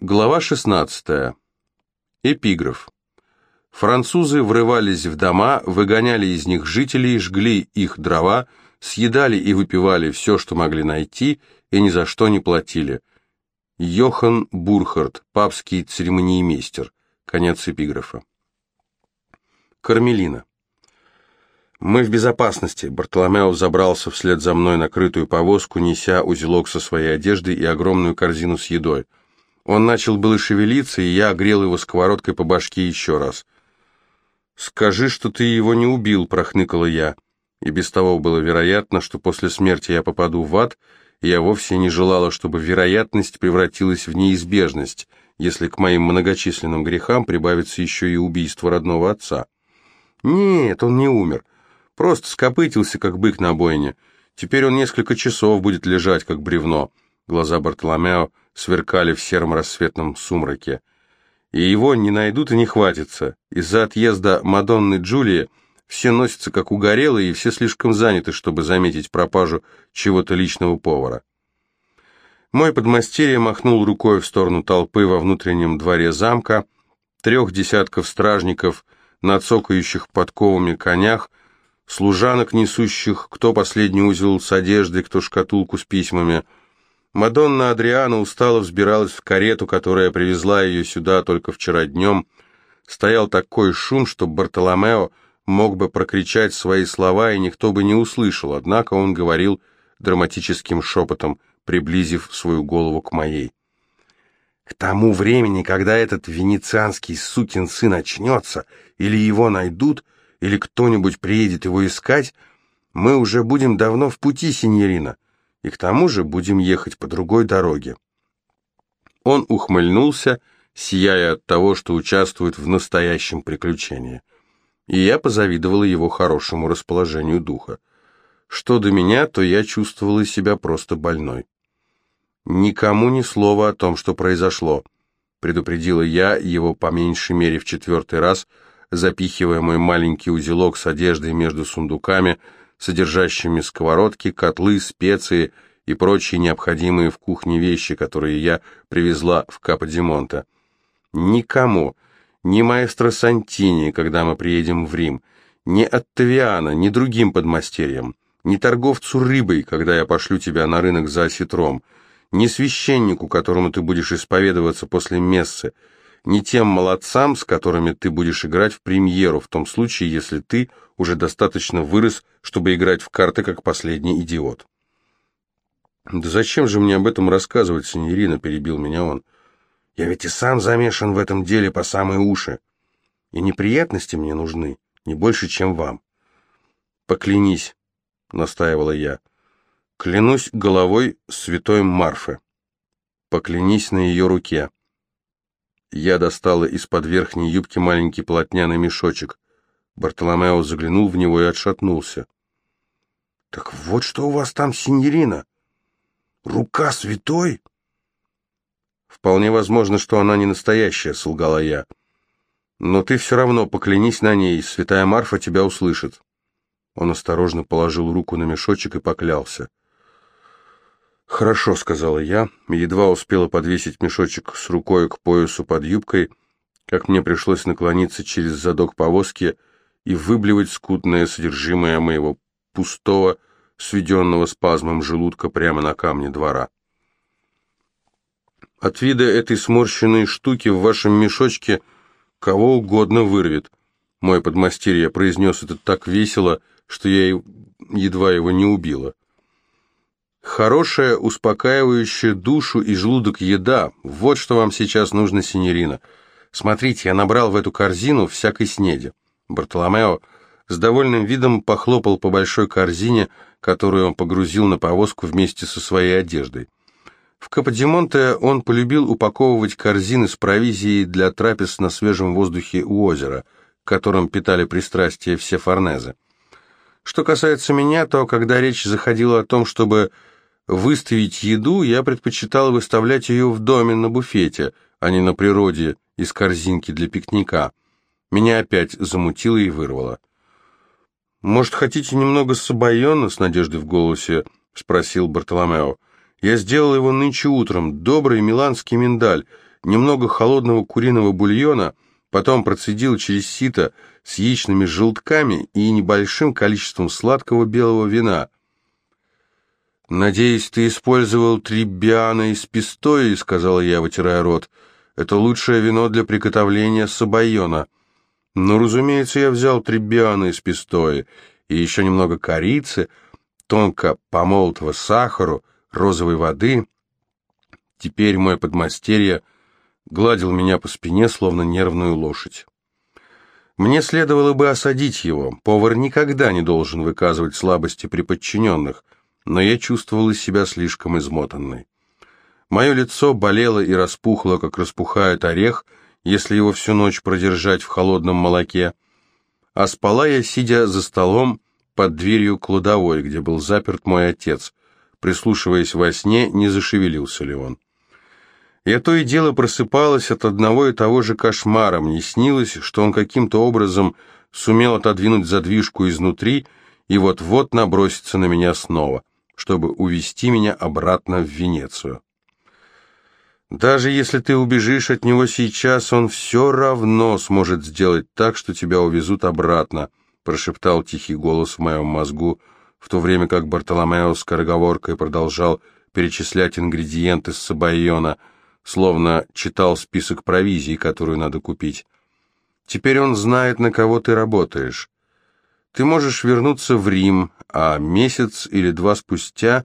Глава 16. Эпиграф. Французы врывались в дома, выгоняли из них жителей, жгли их дрова, съедали и выпивали все, что могли найти, и ни за что не платили. Йохан Бурхард, папский церемониймейстер. Конец эпиграфа. Кармелина. Мы в безопасности. Бартоломео забрался вслед за мной на крытую повозку, неся узелок со своей одеждой и огромную корзину с едой. Он начал было шевелиться, и я огрел его сковородкой по башке еще раз. «Скажи, что ты его не убил», — прохныкала я. И без того было вероятно, что после смерти я попаду в ад, и я вовсе не желала, чтобы вероятность превратилась в неизбежность, если к моим многочисленным грехам прибавится еще и убийство родного отца. Нет, он не умер. Просто скопытился, как бык на бойне. Теперь он несколько часов будет лежать, как бревно. Глаза Бартоломео сверкали в сером рассветном сумраке. И его не найдут и не хватится. Из-за отъезда Мадонны Джулии все носятся как угорелые, и все слишком заняты, чтобы заметить пропажу чего-то личного повара. Мой подмастерье махнул рукой в сторону толпы во внутреннем дворе замка, трех десятков стражников на цокающих подковами конях, служанок, несущих кто последний узел с одеждой, кто шкатулку с письмами — Мадонна Адриана устало взбиралась в карету, которая привезла ее сюда только вчера днем. Стоял такой шум, что Бартоломео мог бы прокричать свои слова, и никто бы не услышал, однако он говорил драматическим шепотом, приблизив свою голову к моей. «К тому времени, когда этот венецианский сукин сын очнется, или его найдут, или кто-нибудь приедет его искать, мы уже будем давно в пути, синьорина. И к тому же будем ехать по другой дороге. Он ухмыльнулся, сияя от того, что участвует в настоящем приключении. И я позавидовала его хорошему расположению духа. Что до меня, то я чувствовала себя просто больной. «Никому ни слова о том, что произошло», — предупредила я его по меньшей мере в четвертый раз, запихивая мой маленький узелок с одеждой между сундуками, содержащими сковородки, котлы, специи и прочие необходимые в кухне вещи, которые я привезла в Каподимонте. Никому, ни маэстро Сантини, когда мы приедем в Рим, ни Оттавиана, ни другим подмастерьям, ни торговцу рыбой, когда я пошлю тебя на рынок за осетром, ни священнику, которому ты будешь исповедоваться после мессы, ни тем молодцам, с которыми ты будешь играть в премьеру, в том случае, если ты уже достаточно вырос, чтобы играть в карты как последний идиот. «Да зачем же мне об этом рассказывать, синьорина?» — перебил меня он. «Я ведь и сам замешан в этом деле по самые уши. И неприятности мне нужны не больше, чем вам». «Поклянись», — настаивала я. «Клянусь головой святой Марфы. Поклянись на ее руке». Я достала из-под верхней юбки маленький полотняный мешочек. Бартоломео заглянул в него и отшатнулся. «Так вот что у вас там, синьорина? Рука святой?» «Вполне возможно, что она не настоящая», — солгала я. «Но ты все равно поклянись на ней, святая Марфа тебя услышит». Он осторожно положил руку на мешочек и поклялся. «Хорошо», — сказала я, едва успела подвесить мешочек с рукой к поясу под юбкой, как мне пришлось наклониться через задок повозки и выблевать скудное содержимое моего пустого, сведенного спазмом желудка прямо на камне двора. От вида этой сморщенной штуки в вашем мешочке кого угодно вырвет. Мой подмастерье произнес это так весело, что я едва его не убила. Хорошая, успокаивающая душу и желудок еда – вот что вам сейчас нужно, синьорина. Смотрите, я набрал в эту корзину всякой снеди. Бартоломео с довольным видом похлопал по большой корзине, которую он погрузил на повозку вместе со своей одеждой. В Каподимонте он полюбил упаковывать корзины с провизией для трапез на свежем воздухе у озера, которым питали пристрастие все форнезы. Что касается меня, то когда речь заходила о том, чтобы выставить еду, я предпочитал выставлять ее в доме на буфете, а не на природе из корзинки для пикника. Меня опять замутило и вырвало. «Может, хотите немного сабайона?» — с надеждой в голосе спросил Бартоломео. «Я сделал его нынче утром. Добрый миланский миндаль. немного холодного куриного бульона, потом процедил через сито с яичными желтками и небольшим количеством сладкого белого вина. «Надеюсь, ты использовал трибиана из пистои», — сказала я, вытирая рот. «Это лучшее вино для приготовления сабайона». «Ну, разумеется, я взял трибиана из пистои и еще немного корицы, тонко помолотого сахару, розовой воды. Теперь мой подмастерье гладил меня по спине, словно нервную лошадь. Мне следовало бы осадить его. Повар никогда не должен выказывать слабости при подчиненных, но я чувствовала себя слишком измотанной. Мое лицо болело и распухло, как распухает орех, если его всю ночь продержать в холодном молоке. А спала я, сидя за столом под дверью кладовой, где был заперт мой отец, прислушиваясь во сне, не зашевелился ли он. Я то и дело просыпалась от одного и того же кошмара. Мне снилось, что он каким-то образом сумел отодвинуть задвижку изнутри и вот-вот набросится на меня снова, чтобы увести меня обратно в Венецию. Даже если ты убежишь от него сейчас, он все равно сможет сделать так, что тебя увезут обратно, прошептал тихий голос в моем мозгу, в то время как Бартоломео скороговоркой продолжал перечислять ингредиенты с сабайона – словно читал список провизии, которую надо купить. Теперь он знает, на кого ты работаешь. Ты можешь вернуться в Рим, а месяц или два спустя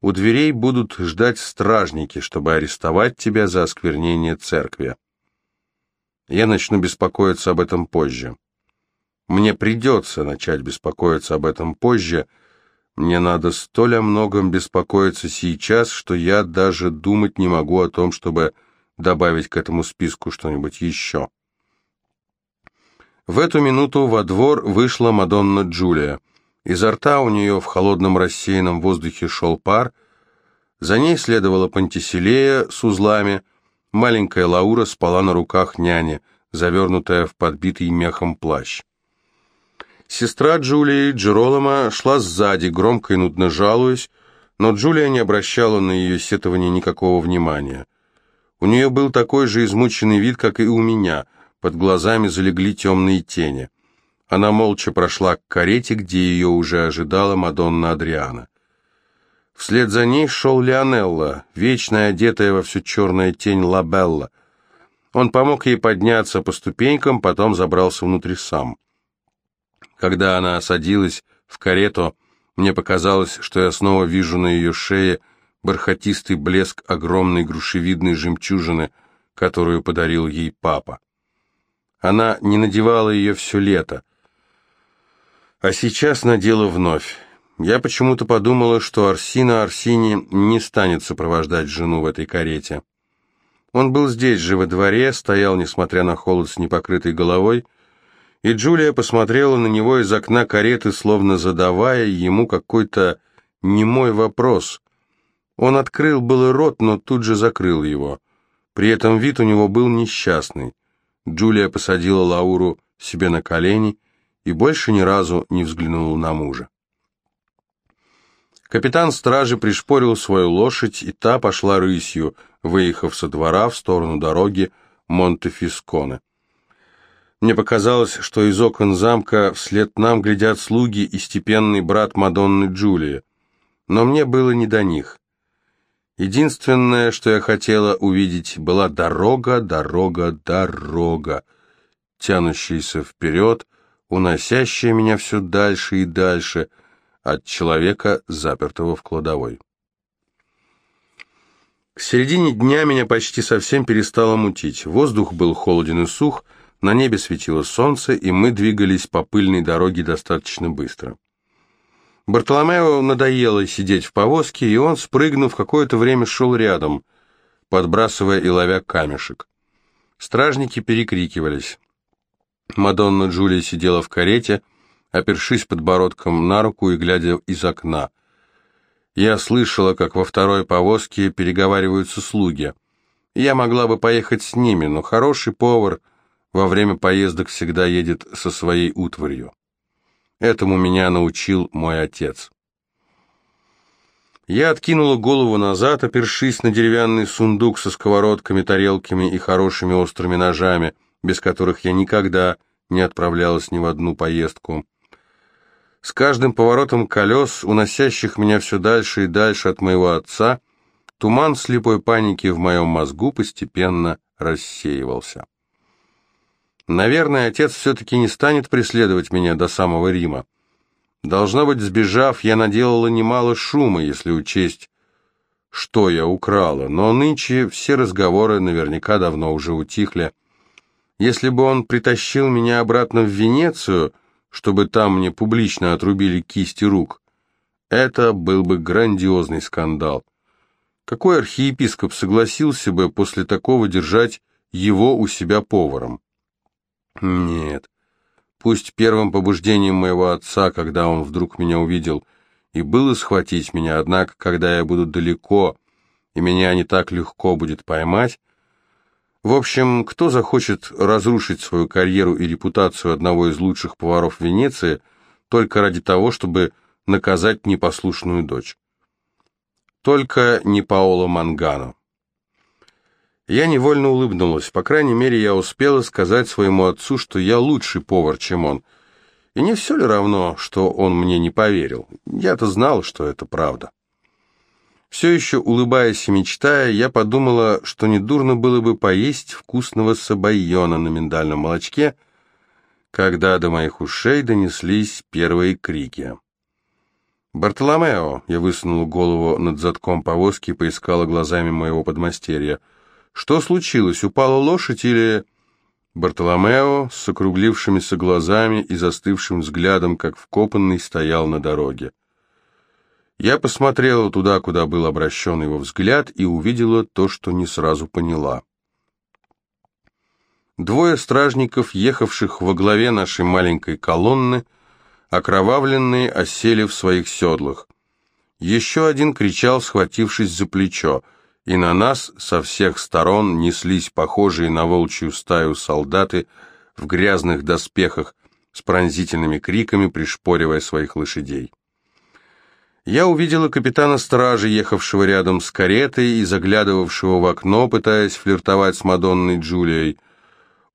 у дверей будут ждать стражники, чтобы арестовать тебя за осквернение церкви. Я начну беспокоиться об этом позже. Мне придется начать беспокоиться об этом позже, — мне надо столь о многом беспокоиться сейчас, что я даже думать не могу о том, чтобы добавить к этому списку что-нибудь еще. В эту минуту во двор вышла Мадонна Джулия. Изо рта у нее в холодном рассеянном воздухе шел пар. За ней следовала Пантиселея с узлами. Маленькая Лаура спала на руках няни, завернутая в подбитый мехом плащ. Сестра Джулии, Джеролома, шла сзади, громко и нудно жалуясь, но Джулия не обращала на ее сетование никакого внимания. У нее был такой же измученный вид, как и у меня, под глазами залегли темные тени. Она молча прошла к карете, где ее уже ожидала Мадонна Адриана. Вслед за ней шел Лионелло, вечная одетая во всю черная тень Лабелла. Он помог ей подняться по ступенькам, потом забрался внутрь сам. Когда она садилась в карету, мне показалось, что я снова вижу на ее шее бархатистый блеск огромной грушевидной жемчужины, которую подарил ей папа. Она не надевала ее все лето, а сейчас надела вновь. Я почему-то подумала, что Арсина Арсини не станет сопровождать жену в этой карете. Он был здесь же во дворе, стоял, несмотря на холод с непокрытой головой, и Джулия посмотрела на него из окна кареты, словно задавая ему какой-то немой вопрос. Он открыл был рот, но тут же закрыл его. При этом вид у него был несчастный. Джулия посадила Лауру себе на колени и больше ни разу не взглянула на мужа. Капитан стражи пришпорил свою лошадь, и та пошла рысью, выехав со двора в сторону дороги Монтефисконе. Мне показалось, что из окон замка вслед нам глядят слуги и степенный брат Мадонны Джулии. Но мне было не до них. Единственное, что я хотела увидеть, была дорога, дорога, дорога, тянущаяся вперед, уносящая меня все дальше и дальше от человека, запертого в кладовой. К середине дня меня почти совсем перестало мутить. Воздух был холоден и сух, на небе светило солнце, и мы двигались по пыльной дороге достаточно быстро. Бартоломео надоело сидеть в повозке, и он, спрыгнув, какое-то время шел рядом, подбрасывая и ловя камешек. Стражники перекрикивались. Мадонна Джулия сидела в карете, опершись подбородком на руку и глядя из окна. Я слышала, как во второй повозке переговариваются слуги. Я могла бы поехать с ними, но хороший повар — во время поездок всегда едет со своей утварью. Этому меня научил мой отец. Я откинула голову назад, опершись на деревянный сундук со сковородками, тарелками и хорошими острыми ножами, без которых я никогда не отправлялась ни в одну поездку. С каждым поворотом колес, уносящих меня все дальше и дальше от моего отца, туман слепой паники в моем мозгу постепенно рассеивался. Наверное, отец все-таки не станет преследовать меня до самого Рима. Должно быть, сбежав, я наделала немало шума, если учесть, что я украла, но нынче все разговоры наверняка давно уже утихли. Если бы он притащил меня обратно в Венецию, чтобы там мне публично отрубили кисти рук, это был бы грандиозный скандал. Какой архиепископ согласился бы после такого держать его у себя поваром? Нет, Пусть первым побуждением моего отца, когда он вдруг меня увидел, и было схватить меня, однако, когда я буду далеко, и меня не так легко будет поймать, в общем, кто захочет разрушить свою карьеру и репутацию одного из лучших поваров Венеции только ради того, чтобы наказать непослушную дочь? Только не Паоло Мангано. Я невольно улыбнулась. По крайней мере, я успела сказать своему отцу, что я лучший повар, чем он. И не все ли равно, что он мне не поверил? Я-то знал, что это правда. Все еще улыбаясь и мечтая, я подумала, что недурно было бы поесть вкусного сабайона на миндальном молочке, когда до моих ушей донеслись первые крики. «Бартоломео!» — я высунула голову над задком повозки и поискала глазами моего подмастерья — что случилось, упала лошадь или... Бартоломео с округлившимися глазами и застывшим взглядом, как вкопанный, стоял на дороге. Я посмотрела туда, куда был обращен его взгляд, и увидела то, что не сразу поняла. Двое стражников, ехавших во главе нашей маленькой колонны, окровавленные, осели в своих седлах. Еще один кричал, схватившись за плечо — и на нас со всех сторон неслись похожие на волчью стаю солдаты в грязных доспехах с пронзительными криками, пришпоривая своих лошадей. Я увидела капитана стражи, ехавшего рядом с каретой и заглядывавшего в окно, пытаясь флиртовать с Мадонной Джулией.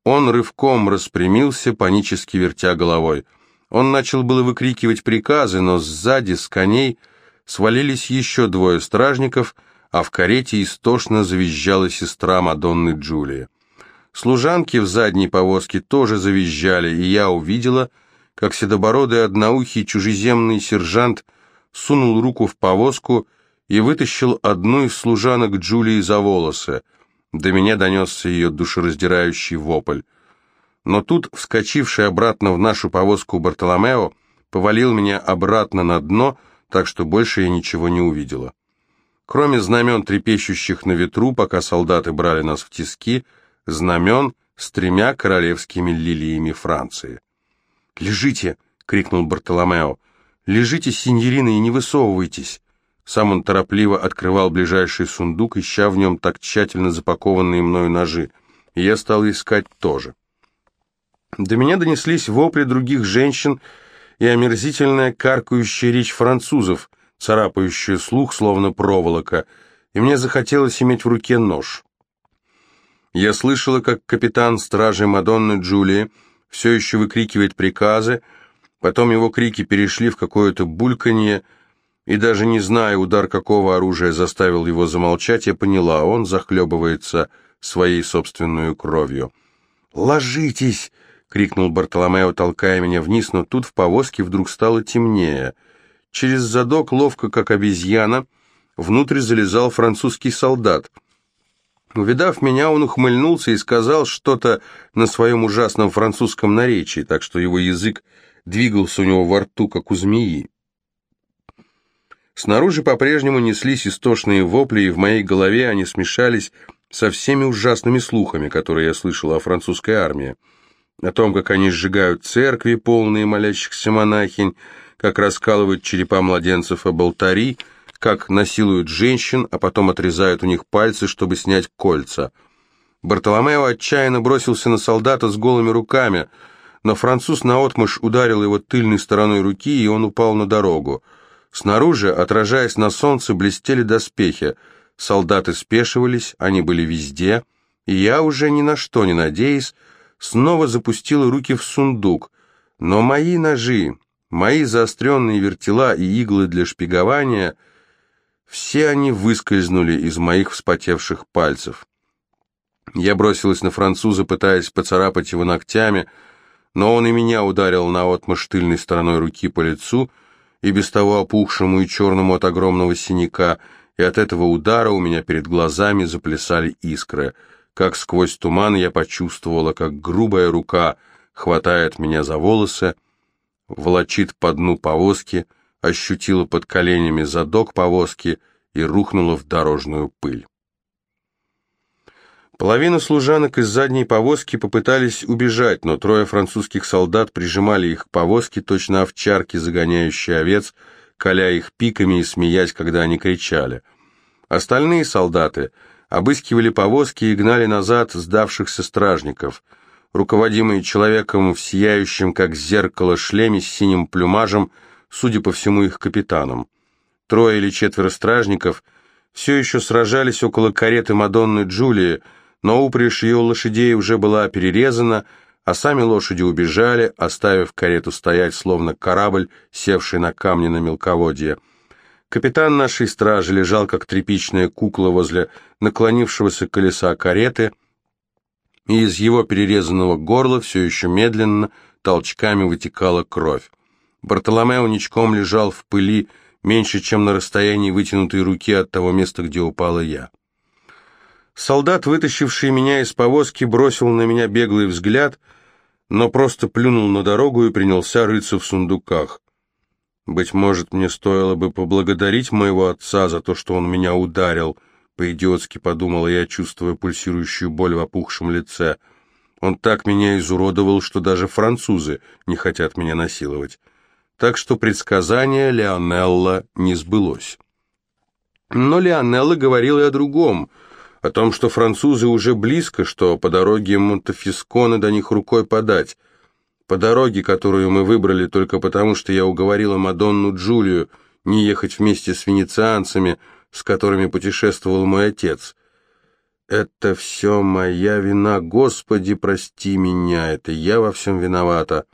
Он рывком распрямился, панически вертя головой. Он начал было выкрикивать приказы, но сзади, с коней, свалились еще двое стражников — а в карете истошно завизжала сестра Мадонны Джулия. Служанки в задней повозке тоже завизжали, и я увидела, как седобородый одноухий чужеземный сержант сунул руку в повозку и вытащил одну из служанок Джулии за волосы. До меня донесся ее душераздирающий вопль. Но тут, вскочивший обратно в нашу повозку Бартоломео, повалил меня обратно на дно, так что больше я ничего не увидела. Кроме знамен, трепещущих на ветру, пока солдаты брали нас в тиски, знамен с тремя королевскими лилиями Франции. «Лежите!» — крикнул Бартоломео. «Лежите, синьорина, и не высовывайтесь!» Сам он торопливо открывал ближайший сундук, ища в нем так тщательно запакованные мною ножи. И я стал искать тоже. До меня донеслись вопли других женщин и омерзительная каркающая речь французов, царапающая слух, словно проволока, и мне захотелось иметь в руке нож. Я слышала, как капитан стражи Мадонны Джулии все еще выкрикивает приказы, потом его крики перешли в какое-то бульканье, и даже не зная, удар какого оружия заставил его замолчать, я поняла, он захлебывается своей собственной кровью. «Ложитесь!» — крикнул Бартоломео, толкая меня вниз, но тут в повозке вдруг стало темнее — Через задок, ловко как обезьяна, внутрь залезал французский солдат. Увидав меня, он ухмыльнулся и сказал что-то на своем ужасном французском наречии, так что его язык двигался у него во рту, как у змеи. Снаружи по-прежнему неслись истошные вопли, и в моей голове они смешались со всеми ужасными слухами, которые я слышал о французской армии. О том, как они сжигают церкви, полные молящихся монахинь, как раскалывают черепа младенцев об алтари, как насилуют женщин, а потом отрезают у них пальцы, чтобы снять кольца. Бартоломео отчаянно бросился на солдата с голыми руками, но француз наотмашь ударил его тыльной стороной руки, и он упал на дорогу. Снаружи, отражаясь на солнце, блестели доспехи. Солдаты спешивались, они были везде, и я, уже ни на что не надеясь, снова запустил руки в сундук. Но мои ножи, мои заостренные вертела и иглы для шпигования, все они выскользнули из моих вспотевших пальцев. Я бросилась на француза, пытаясь поцарапать его ногтями, но он и меня ударил наотмашь тыльной стороной руки по лицу, и без того опухшему и черному от огромного синяка, и от этого удара у меня перед глазами заплясали искры. Как сквозь туман я почувствовала, как грубая рука хватает меня за волосы, волочит по дну повозки, ощутила под коленями задок повозки и рухнула в дорожную пыль. Половина служанок из задней повозки попытались убежать, но трое французских солдат прижимали их к повозке, точно овчарки, загоняющие овец, коля их пиками и смеясь, когда они кричали. Остальные солдаты обыскивали повозки и гнали назад сдавшихся стражников. Руководимые человеком в сияющем, как зеркало, шлеме с синим плюмажем, судя по всему, их капитаном. Трое или четверо стражников все еще сражались около кареты Мадонны Джулии, но упряжь ее лошадей уже была перерезана, а сами лошади убежали, оставив карету стоять, словно корабль, севший на камни на мелководье. Капитан нашей стражи лежал, как тряпичная кукла возле наклонившегося колеса кареты, и из его перерезанного горла все еще медленно толчками вытекала кровь. Бартоломео ничком лежал в пыли, меньше, чем на расстоянии вытянутой руки от того места, где упала я. Солдат, вытащивший меня из повозки, бросил на меня беглый взгляд, но просто плюнул на дорогу и принялся рыться в сундуках. Быть может, мне стоило бы поблагодарить моего отца за то, что он меня ударил, по-идиотски подумала я, чувствуя пульсирующую боль в опухшем лице. Он так меня изуродовал, что даже французы не хотят меня насиловать. Так что предсказание Леонелла не сбылось. Но Леонелла говорил и о другом — о том, что французы уже близко, что по дороге Монтефискона до них рукой подать, по дороге, которую мы выбрали только потому, что я уговорила Мадонну Джулию не ехать вместе с венецианцами, с которыми путешествовал мой отец. Это все моя вина, Господи, прости меня, это я во всем виновата.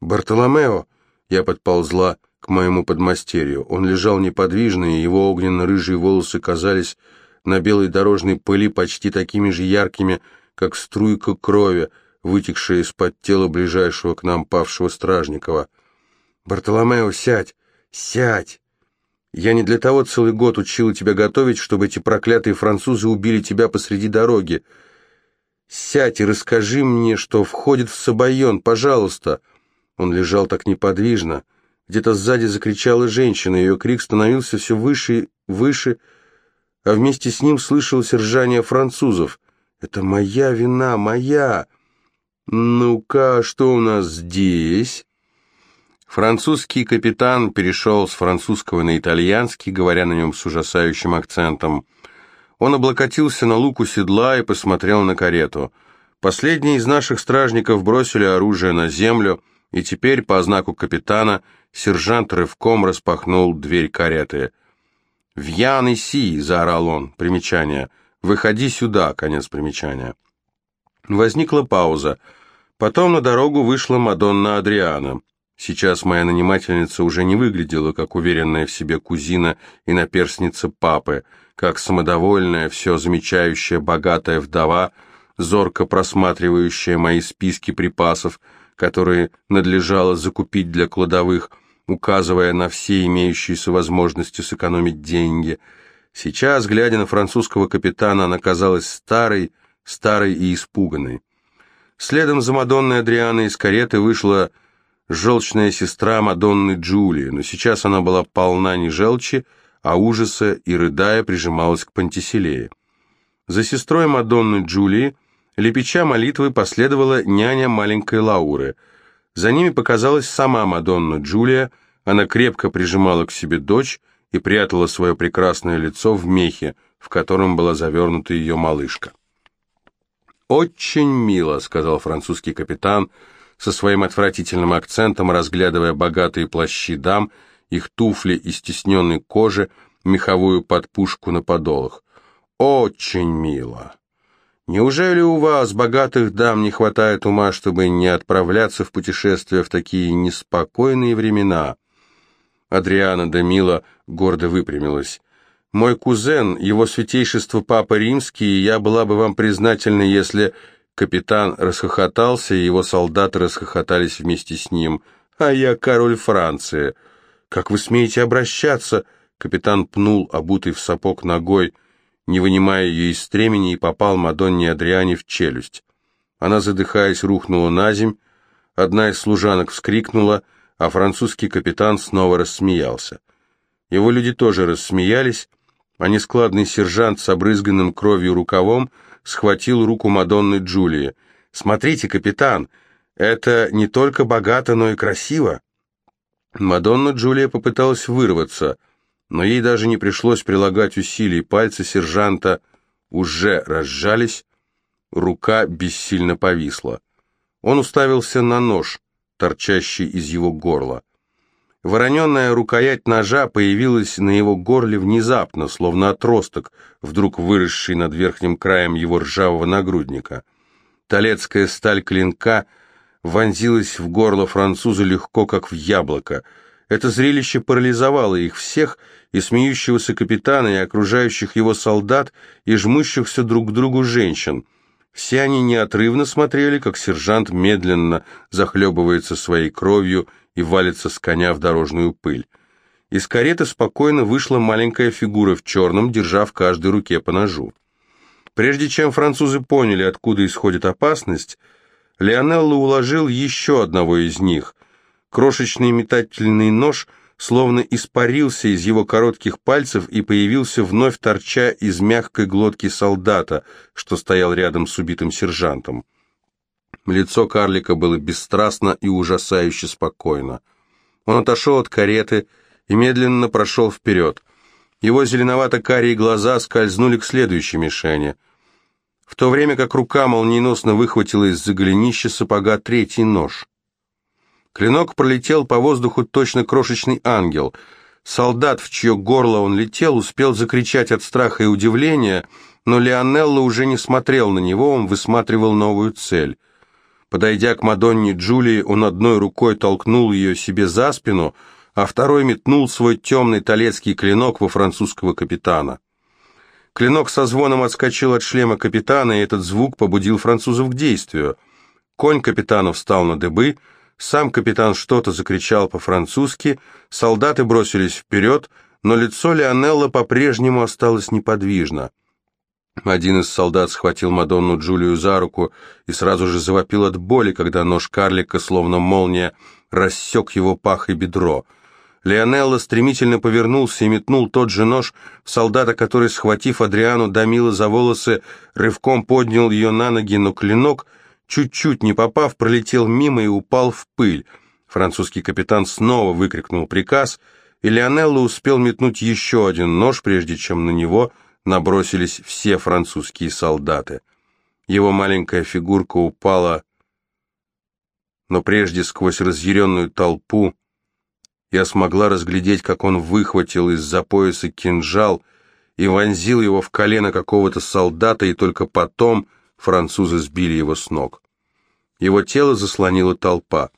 Бартоломео, я подползла к моему подмастерью, он лежал неподвижно, и его огненно-рыжие волосы казались на белой дорожной пыли почти такими же яркими, как струйка крови, вытекшая из-под тела ближайшего к нам павшего Стражникова. «Бартоломео, сядь! Сядь! Я не для того целый год учила тебя готовить, чтобы эти проклятые французы убили тебя посреди дороги. Сядь и расскажи мне, что входит в Сабайон, пожалуйста!» Он лежал так неподвижно. Где-то сзади закричала женщина, ее крик становился все выше и выше, а вместе с ним слышалось ржание французов. «Это моя вина, моя!» «Ну-ка, что у нас здесь?» Французский капитан перешел с французского на итальянский, говоря на нем с ужасающим акцентом. Он облокотился на луку седла и посмотрел на карету. Последние из наших стражников бросили оружие на землю, и теперь, по знаку капитана, сержант рывком распахнул дверь кареты – «Вьян Си!» — заорал он. Примечание. «Выходи сюда!» — конец примечания. Возникла пауза. Потом на дорогу вышла Мадонна Адриана. Сейчас моя нанимательница уже не выглядела, как уверенная в себе кузина и наперсница папы, как самодовольная, все замечающая богатая вдова, зорко просматривающая мои списки припасов, которые надлежало закупить для кладовых – указывая на все имеющиеся возможности сэкономить деньги. Сейчас, глядя на французского капитана, она казалась старой, старой и испуганной. Следом за Мадонной Адрианой из кареты вышла желчная сестра Мадонны Джулии, но сейчас она была полна не желчи, а ужаса и, рыдая, прижималась к Пантиселее. За сестрой Мадонны Джулии, лепеча молитвы, последовала няня маленькой Лауры – за ними показалась сама Мадонна Джулия, она крепко прижимала к себе дочь и прятала свое прекрасное лицо в мехе, в котором была завернута ее малышка. «Очень мило», — сказал французский капитан со своим отвратительным акцентом, разглядывая богатые плащи дам их туфли из стесненной кожи, меховую подпушку на подолах. Очень мило. Неужели у вас, богатых дам, не хватает ума, чтобы не отправляться в путешествия в такие неспокойные времена? Адриана де Мила гордо выпрямилась. Мой кузен, его святейшество Папа Римский, я была бы вам признательна, если... Капитан расхохотался, и его солдаты расхохотались вместе с ним. «А я король Франции!» «Как вы смеете обращаться?» Капитан пнул, обутый в сапог ногой, не вынимая ее из стремени, и попал Мадонне Адриане в челюсть. Она, задыхаясь, рухнула на земь, одна из служанок вскрикнула, а французский капитан снова рассмеялся. Его люди тоже рассмеялись, а нескладный сержант с обрызганным кровью рукавом схватил руку Мадонны Джулии. «Смотрите, капитан, это не только богато, но и красиво». Мадонна Джулия попыталась вырваться, но ей даже не пришлось прилагать усилий. Пальцы сержанта уже разжались, рука бессильно повисла. Он уставился на нож, торчащий из его горла. Вороненная рукоять ножа появилась на его горле внезапно, словно отросток, вдруг выросший над верхним краем его ржавого нагрудника. Толецкая сталь клинка вонзилась в горло француза легко, как в яблоко. Это зрелище парализовало их всех, и смеющегося капитана, и окружающих его солдат, и жмущихся друг к другу женщин. Все они неотрывно смотрели, как сержант медленно захлебывается своей кровью и валится с коня в дорожную пыль. Из кареты спокойно вышла маленькая фигура в черном, держа в каждой руке по ножу. Прежде чем французы поняли, откуда исходит опасность, Леонелло уложил еще одного из них. Крошечный метательный нож словно испарился из его коротких пальцев и появился вновь торча из мягкой глотки солдата, что стоял рядом с убитым сержантом. Лицо карлика было бесстрастно и ужасающе спокойно. Он отошел от кареты и медленно прошел вперед. Его зеленовато-карие глаза скользнули к следующей мишени. В то время как рука молниеносно выхватила из-за голенища сапога третий нож. Клинок пролетел по воздуху точно крошечный ангел. Солдат, в чье горло он летел, успел закричать от страха и удивления, но Леонелло уже не смотрел на него, он высматривал новую цель. Подойдя к Мадонне Джулии, он одной рукой толкнул ее себе за спину, а второй метнул свой темный талецкий клинок во французского капитана. Клинок со звоном отскочил от шлема капитана, и этот звук побудил французов к действию. Конь капитана встал на дыбы, сам капитан что-то закричал по-французски, солдаты бросились вперед, но лицо Леонелла по-прежнему осталось неподвижно. Один из солдат схватил Мадонну Джулию за руку и сразу же завопил от боли, когда нож карлика, словно молния, рассек его пах и бедро. Леонелло стремительно повернулся и метнул тот же нож в солдата, который, схватив Адриану Дамила за волосы, рывком поднял ее на ноги, но клинок, чуть-чуть не попав, пролетел мимо и упал в пыль. Французский капитан снова выкрикнул приказ, и Леонелло успел метнуть еще один нож, прежде чем на него – набросились все французские солдаты. Его маленькая фигурка упала, но прежде сквозь разъяренную толпу я смогла разглядеть, как он выхватил из-за пояса кинжал и вонзил его в колено какого-то солдата, и только потом французы сбили его с ног. Его тело заслонила толпа.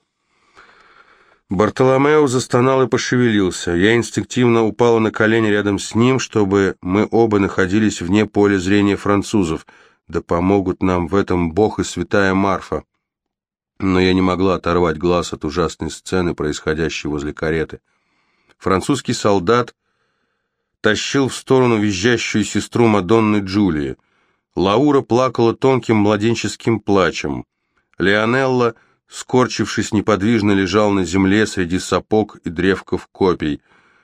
Бартоломео застонал и пошевелился. Я инстинктивно упала на колени рядом с ним, чтобы мы оба находились вне поля зрения французов. Да помогут нам в этом Бог и святая Марфа. Но я не могла оторвать глаз от ужасной сцены, происходящей возле кареты. Французский солдат тащил в сторону визжащую сестру Мадонны Джулии. Лаура плакала тонким младенческим плачем. Леонелла скорчившись, неподвижно лежал на земле среди сапог и древков копий.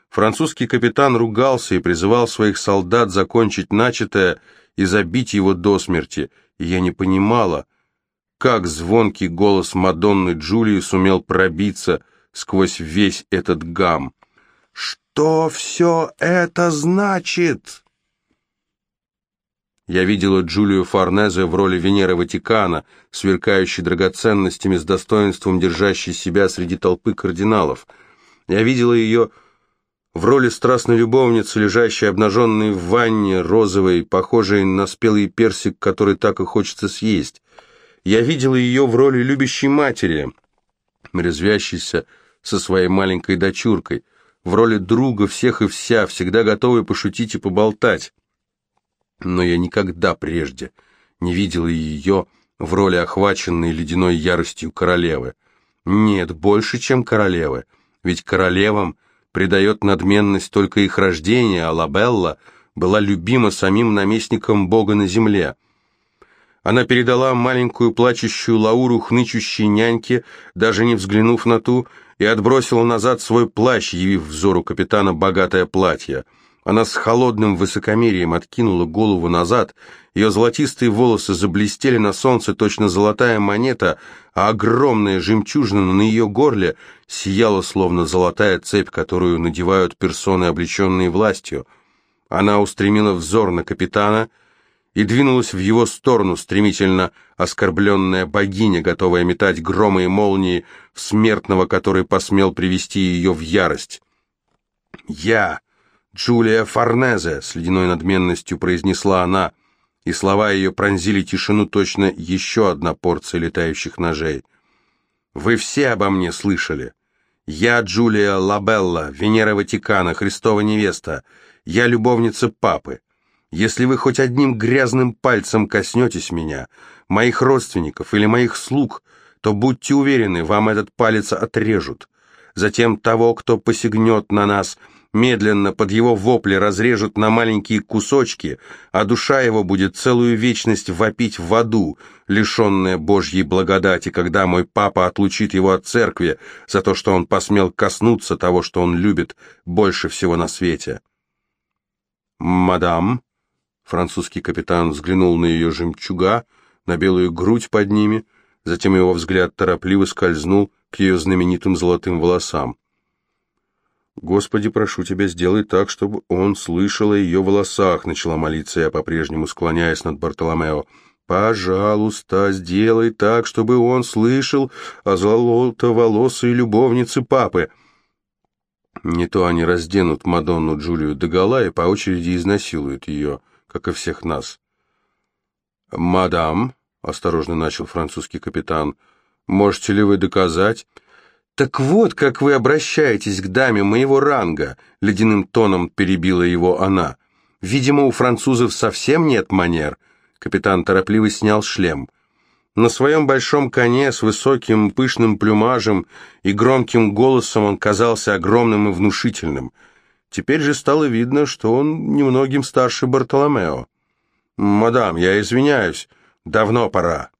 Французский капитан ругался и призывал своих солдат закончить начатое и забить его до смерти, и я не понимала, как звонкий голос Мадонны Джулии сумел пробиться сквозь весь этот гам. «Что все это значит?» Я видела Джулию Форнезе в роли Венеры Ватикана, сверкающей драгоценностями с достоинством держащей себя среди толпы кардиналов. Я видела ее в роли страстной любовницы, лежащей обнаженной в ванне, розовой, похожей на спелый персик, который так и хочется съесть. Я видела ее в роли любящей матери, резвящейся со своей маленькой дочуркой, в роли друга всех и вся, всегда готовой пошутить и поболтать. Но я никогда прежде не видела ее в роли охваченной ледяной яростью королевы. Нет, больше, чем королевы, ведь королевам придает надменность только их рождение, а Лабелла была любима самим наместником Бога на земле. Она передала маленькую плачущую Лауру хнычущей няньке, даже не взглянув на ту, и отбросила назад свой плащ, явив взору капитана богатое платье. Она с холодным высокомерием откинула голову назад, ее золотистые волосы заблестели на солнце, точно золотая монета, а огромная жемчужина на ее горле сияла, словно золотая цепь, которую надевают персоны, облеченные властью. Она устремила взор на капитана и двинулась в его сторону, стремительно оскорбленная богиня, готовая метать громы и молнии в смертного, который посмел привести ее в ярость. «Я, Джулия Форнезе», — с ледяной надменностью произнесла она, — и слова ее пронзили тишину точно еще одна порция летающих ножей. «Вы все обо мне слышали. Я Джулия Лабелла, Венера Ватикана, Христова невеста. Я любовница папы. Если вы хоть одним грязным пальцем коснетесь меня, моих родственников или моих слуг, то будьте уверены, вам этот палец отрежут. Затем того, кто посягнет на нас – медленно под его вопли разрежут на маленькие кусочки, а душа его будет целую вечность вопить в аду, лишенная Божьей благодати, когда мой папа отлучит его от церкви за то, что он посмел коснуться того, что он любит больше всего на свете. «Мадам», — французский капитан взглянул на ее жемчуга, на белую грудь под ними, затем его взгляд торопливо скользнул к ее знаменитым золотым волосам. «Господи, прошу тебя, сделай так, чтобы он слышал о ее волосах», — начала молиться я, по-прежнему склоняясь над Бартоломео. «Пожалуйста, сделай так, чтобы он слышал о золотоволосой любовнице папы». Не то они разденут Мадонну Джулию догола и по очереди изнасилуют ее, как и всех нас. «Мадам», — осторожно начал французский капитан, — «можете ли вы доказать...» «Так вот, как вы обращаетесь к даме моего ранга», — ледяным тоном перебила его она. «Видимо, у французов совсем нет манер». Капитан торопливо снял шлем. На своем большом коне с высоким пышным плюмажем и громким голосом он казался огромным и внушительным. Теперь же стало видно, что он немногим старше Бартоломео. «Мадам, я извиняюсь, давно пора.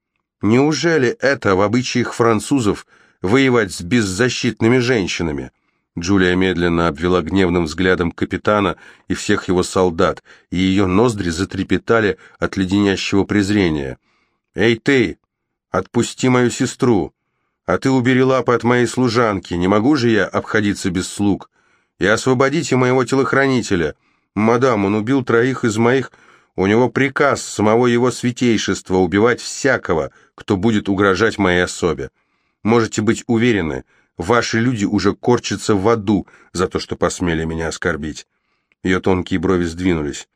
Неужели это в обычаях французов — воевать с беззащитными женщинами. Джулия медленно обвела гневным взглядом капитана и всех его солдат, и ее ноздри затрепетали от леденящего презрения. «Эй ты! Отпусти мою сестру! А ты убери лапы от моей служанки, не могу же я обходиться без слуг? И освободите моего телохранителя! Мадам, он убил троих из моих... У него приказ самого его святейшества убивать всякого, кто будет угрожать моей особе. Можете быть уверены, ваши люди уже корчатся в аду за то, что посмели меня оскорбить. Ее тонкие брови сдвинулись.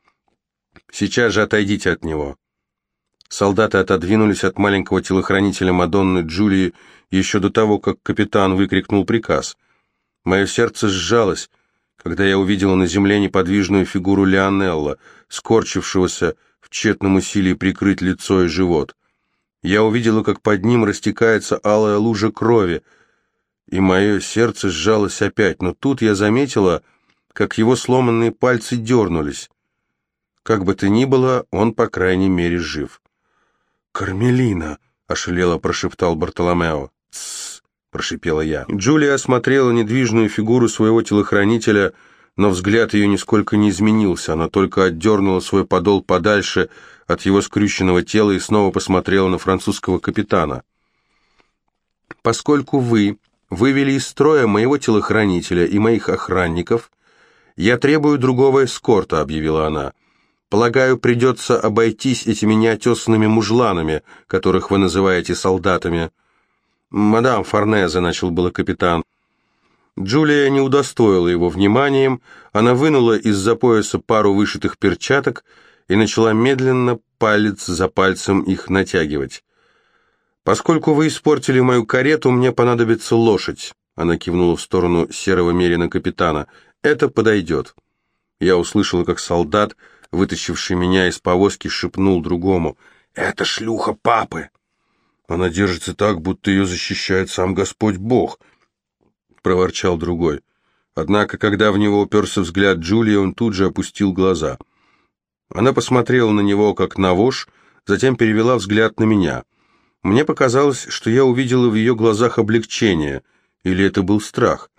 Сейчас же отойдите от него. Солдаты отодвинулись от маленького телохранителя Мадонны Джулии еще до того, как капитан выкрикнул приказ. Мое сердце сжалось, когда я увидела на земле неподвижную фигуру Леонелла, скорчившегося в тщетном усилии прикрыть лицо и живот. Я увидела, как под ним растекается алая лужа крови, и мое сердце сжалось опять, но тут я заметила, как его сломанные пальцы дернулись. Как бы то ни было, он, по крайней мере, жив. «Кармелина!» — ошалело прошептал Бартоломео. «Тссс!» — прошипела я. Джулия осмотрела недвижную фигуру своего телохранителя — но взгляд ее нисколько не изменился, она только отдернула свой подол подальше от его скрюченного тела и снова посмотрела на французского капитана. «Поскольку вы вывели из строя моего телохранителя и моих охранников, я требую другого эскорта», — объявила она. «Полагаю, придется обойтись этими неотесанными мужланами, которых вы называете солдатами». «Мадам Форнезе», — начал было капитан, — Джулия не удостоила его вниманием, она вынула из-за пояса пару вышитых перчаток и начала медленно, палец за пальцем их натягивать. «Поскольку вы испортили мою карету, мне понадобится лошадь», она кивнула в сторону серого мерина капитана. «Это подойдет». Я услышала, как солдат, вытащивший меня из повозки, шепнул другому. «Это шлюха папы!» Она держится так, будто ее защищает сам Господь Бог, — проворчал другой. Однако, когда в него уперся взгляд Джулии, он тут же опустил глаза. Она посмотрела на него, как на вож, затем перевела взгляд на меня. Мне показалось, что я увидела в ее глазах облегчение, или это был страх.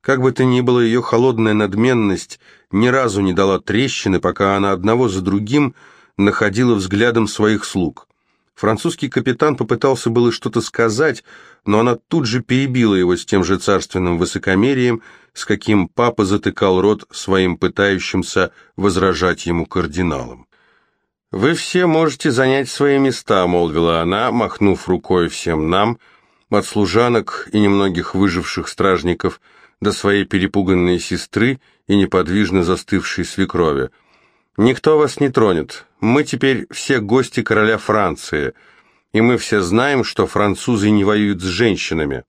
Как бы то ни было, ее холодная надменность ни разу не дала трещины, пока она одного за другим находила взглядом своих слуг. Французский капитан попытался было что-то сказать, но она тут же перебила его с тем же царственным высокомерием, с каким папа затыкал рот своим пытающимся возражать ему кардиналам. «Вы все можете занять свои места», — молвила она, махнув рукой всем нам, от служанок и немногих выживших стражников до своей перепуганной сестры и неподвижно застывшей свекрови — Никто вас не тронет. Мы теперь все гости короля Франции, и мы все знаем, что французы не воюют с женщинами».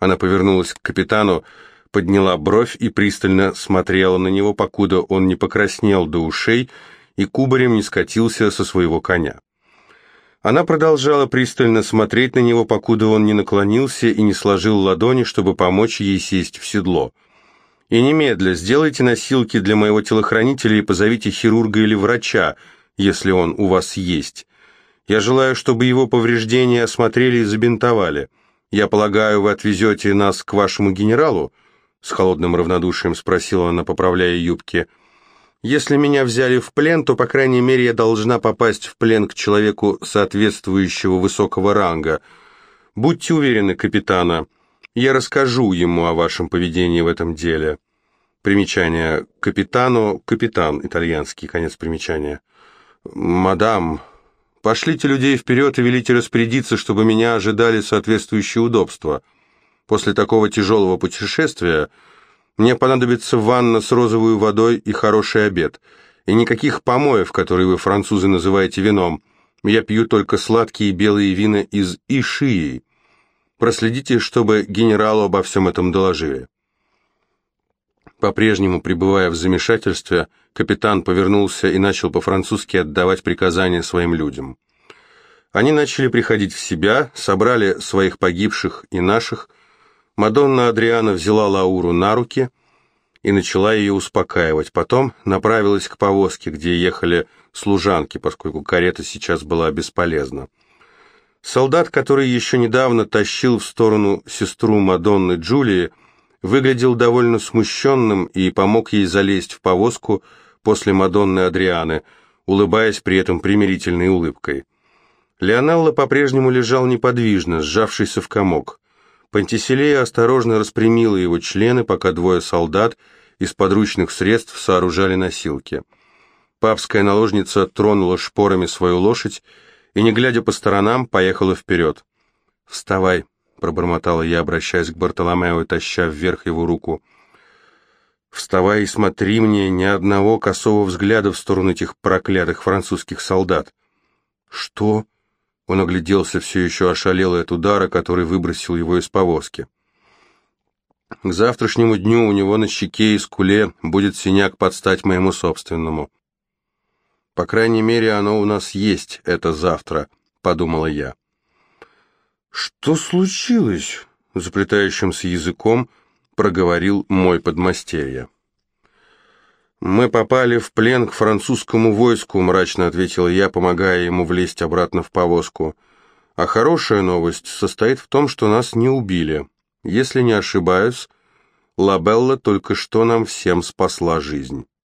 Она повернулась к капитану, подняла бровь и пристально смотрела на него, покуда он не покраснел до ушей и кубарем не скатился со своего коня. Она продолжала пристально смотреть на него, покуда он не наклонился и не сложил ладони, чтобы помочь ей сесть в седло. И немедля сделайте носилки для моего телохранителя и позовите хирурга или врача, если он у вас есть. Я желаю, чтобы его повреждения осмотрели и забинтовали. Я полагаю, вы отвезете нас к вашему генералу?» С холодным равнодушием спросила она, поправляя юбки. «Если меня взяли в плен, то, по крайней мере, я должна попасть в плен к человеку соответствующего высокого ранга. Будьте уверены, капитана». Я расскажу ему о вашем поведении в этом деле. Примечание. Капитану, капитан, итальянский, конец примечания. Мадам, пошлите людей вперед и велите распорядиться, чтобы меня ожидали соответствующие удобства. После такого тяжелого путешествия мне понадобится ванна с розовой водой и хороший обед. И никаких помоев, которые вы, французы, называете вином. Я пью только сладкие белые вина из Ишии. Проследите, чтобы генералу обо всем этом доложили». По-прежнему пребывая в замешательстве, капитан повернулся и начал по-французски отдавать приказания своим людям. Они начали приходить в себя, собрали своих погибших и наших. Мадонна Адриана взяла Лауру на руки и начала ее успокаивать. Потом направилась к повозке, где ехали служанки, поскольку карета сейчас была бесполезна. Солдат, который еще недавно тащил в сторону сестру Мадонны Джулии, выглядел довольно смущенным и помог ей залезть в повозку после Мадонны Адрианы, улыбаясь при этом примирительной улыбкой. Леонелло по-прежнему лежал неподвижно, сжавшийся в комок. Пантиселея осторожно распрямила его члены, пока двое солдат из подручных средств сооружали носилки. Папская наложница тронула шпорами свою лошадь и, не глядя по сторонам, поехала вперед. «Вставай», — пробормотала я, обращаясь к Бартоломео таща вверх его руку. «Вставай и смотри мне ни одного косого взгляда в сторону этих проклятых французских солдат». «Что?» — он огляделся все еще ошалелый от удара, который выбросил его из повозки. «К завтрашнему дню у него на щеке и скуле будет синяк под стать моему собственному». По крайней мере, оно у нас есть, это завтра, подумала я. Что случилось? Заплетающимся языком проговорил мой подмастерье. «Мы попали в плен к французскому войску», — мрачно ответил я, помогая ему влезть обратно в повозку. «А хорошая новость состоит в том, что нас не убили. Если не ошибаюсь, Лабелла только что нам всем спасла жизнь».